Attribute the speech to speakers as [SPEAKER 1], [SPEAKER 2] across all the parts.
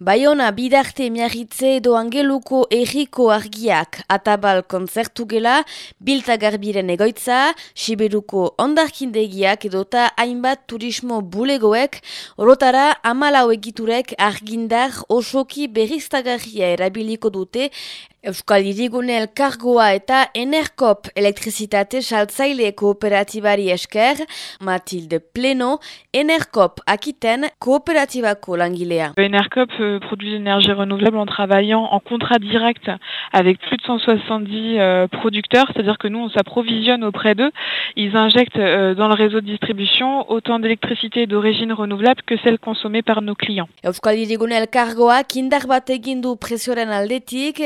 [SPEAKER 1] Baiona bidarte miarritze edo angeluko erriko argiak. Atabal konzertu gela, bilta garbiren egoitza, siberuko ondarkindegiak edota hainbat turismo bulegoek, orotara amalau egiturek argindar osoki berriztagarria erabiliko dute, Euskal Irigune elkargoa eta Enerkop elektrizitate saltzaile kooperatibari esker, Matilde Pleno, Enerkop akiten kooperatibako langilea.
[SPEAKER 2] Enerkop euh, produit l'énergie renouvelable en travaillant en contrat direct avec plus de 170 euh, producteurs, c'est-à-dire que nous on s'approvisionne auprès d'eux, ils injectent euh, dans le réseau de distribution autant d'électricité d'origine renouvelable que celle consommée par nos clients.
[SPEAKER 1] Euskal Irigune elkargoa kindar bat egin du presioren aldetik,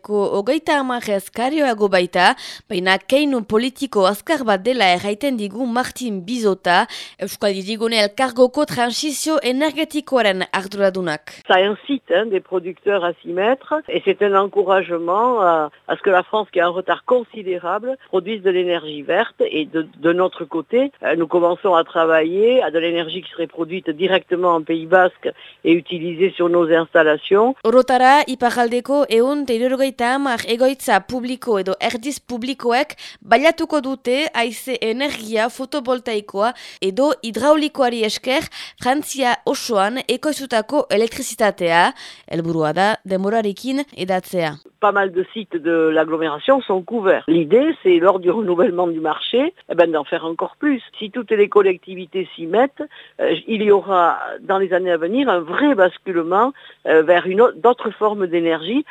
[SPEAKER 1] ehuneko hogeita amarrez karioago baita, baina keinu politiko azkar bat dela erraiten digu Martin Bizota, Euskal Irigune elkargoko transizio energetikoaren arduradunak.
[SPEAKER 3] Ça incite hein, des producteurs à s'y mettre et c'est un encouragement à, à, ce que la France, qui a un retard considérable, produise de l'énergie verte et de, de notre côté, euh, nous commençons à travailler à de l'énergie qui serait produite directement en Pays Basque et utilisée sur nos installations.
[SPEAKER 1] Orotara, iparaldeko eun teirogeita hamar egoitza publiko edo erdiz publikoek baliatuko dute haize energia fotovoltaikoa edo hidraulikoari esker Frantzia osoan ekoizutako elektrizitatea, helburua da demorarekin edatzea.
[SPEAKER 3] Pas mal de sites de l'agglomération sont couverts. L'idée, c'est lors du renouvellement du marché, eh ben, d'en faire encore plus. Si toutes les collectivités s'y mettent, euh, il y aura dans les années à venir un vrai basculement euh, vers d'autres formes d'énergie.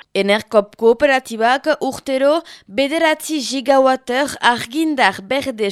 [SPEAKER 1] Urtero gigawatter argindar berde.